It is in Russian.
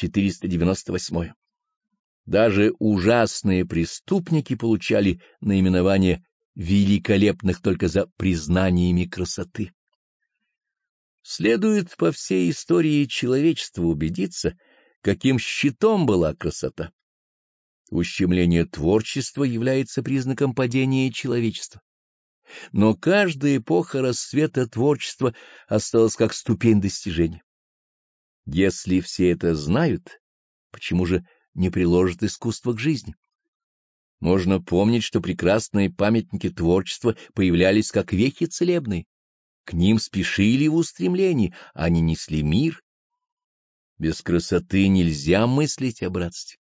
498. Даже ужасные преступники получали наименование великолепных только за признаниями красоты. Следует по всей истории человечества убедиться, каким щитом была красота. Ущемление творчества является признаком падения человечества. Но каждая эпоха расцвета творчества осталась как ступень достижения. Если все это знают, почему же не приложат искусство к жизни? Можно помнить, что прекрасные памятники творчества появлялись как вехи целебные. К ним спешили в устремлении, они несли мир. Без красоты нельзя мыслить о братстве.